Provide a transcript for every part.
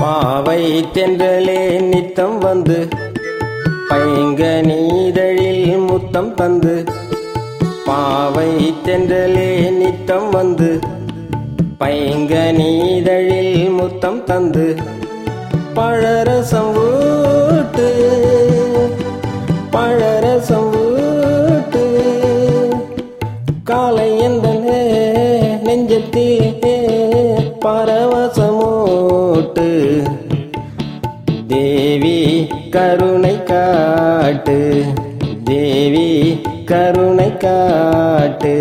மாவை தென்றலே நித்தம் வந்து பைங்க நீதழில் முத்தம் தந்து. பாவை தென்றலே நித்தம் வந்து பைங்க நீதழில் முத்தம் தந்து. பழரசம் ஊட்டு பழரசம் ஊட்டு. காலை எந்த நெஞ்சத்திலே போட்டு தேவி கருணை காட்டு தேவி கருணை காட்டு.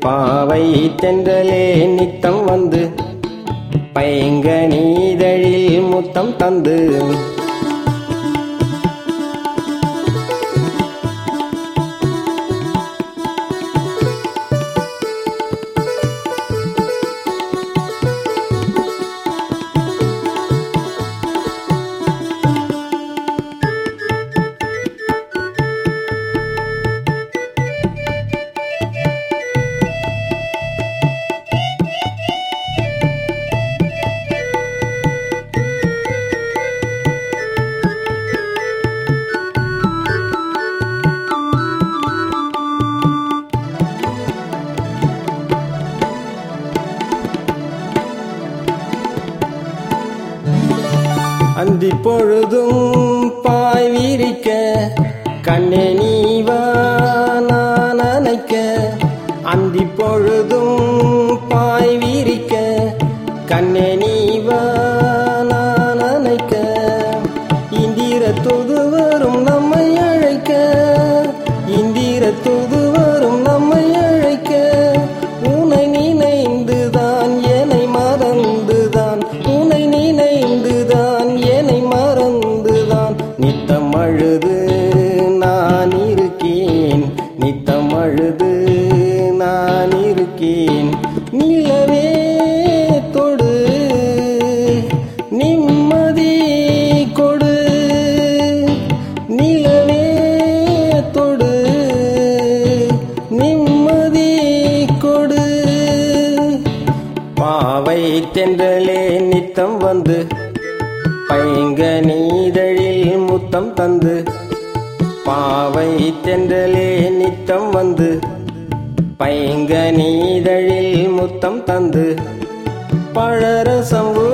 பாவை தென்றலே நித்தம் வந்து பைங்க நீதழில் முத்தம் தந்து. பொழுதும் பாய் விரிக்க கண்ணே நீவா நான் அணைக்க. அந்தி பொழுதும் பாய் விரிக்க கண்ணே நீவா நான் அணைக்க. இந்திர தொது வரும் நம்மை அழைக்க இந்திர தொது பாவை தென்றலே நித்தம் வந்து பைங்க நீதழில் முத்தம் தந்து பாவை தென்றலே நித்தம் வந்து பைங்க நீதழில் முத்தம் தந்து பழரசம் ஊ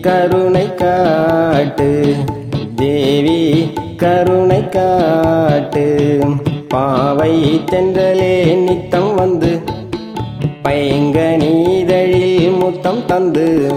கருணை காட்டு தேவி கருணை காட்டு பாவை தென்றலே நித்தம் வந்து. பைங்க நீதழில் முத்தம் தந்து.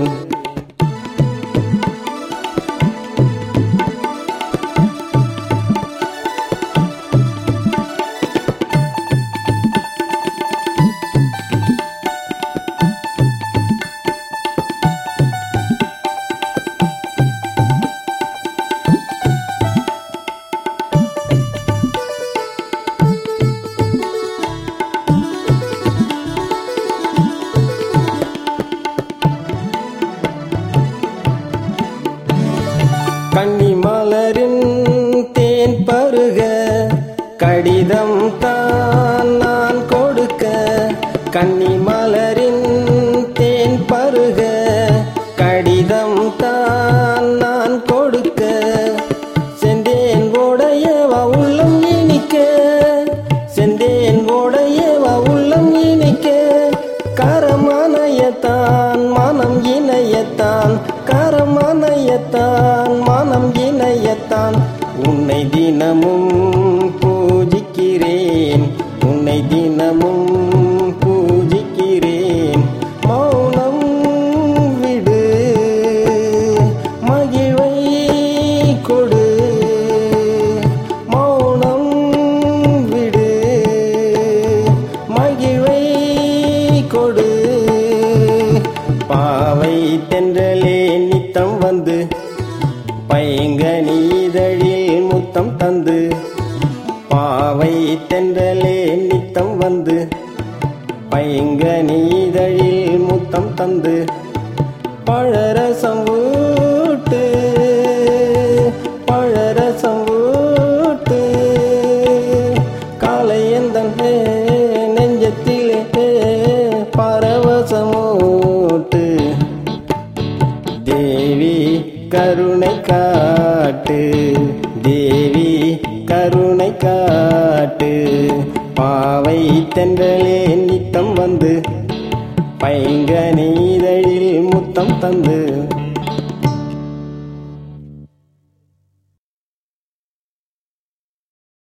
மலரின் தேன் பருக கடிதம் தான் நான் கொடுக்க. கன்னி மலரின் தேன் பருக கடிதம் தான் நான் கொடுக்க. செந்தேன் உடையவா உள்ளம் இனிக்க? செந்தேன் உடையவா உள்ளம் இனிக்க? கரமனையத்தான் மனம் இணையத்தான். கரமனையத்தான் மனம் இணையத்தான் உன்னை தினமும் பூஜிக்கிறேன். உன்னை தினமும் பூஜிக்கிறேன். மௌனம் விடு மகிழ்வை கொடு. மௌனம் விடு மகிழ்வை கொடு. பாவை தென்றலே நித்தம் வந்து பயங்கனி பாவை தென்றலே நித்தம் வந்து பைங்க நீதழில் முத்தம் தந்து பழரசம் ஊட்டு பழரசம் ஊட்டு. காலை எந்தன் நெஞ்சத்திலே பரவசமூட்டு தேவி கருணை காட்டு தேவி கருணை காட்டு. பாவை தென்றலே நித்தம் வந்து. பைங்க நீதழில் முத்தம் தந்து.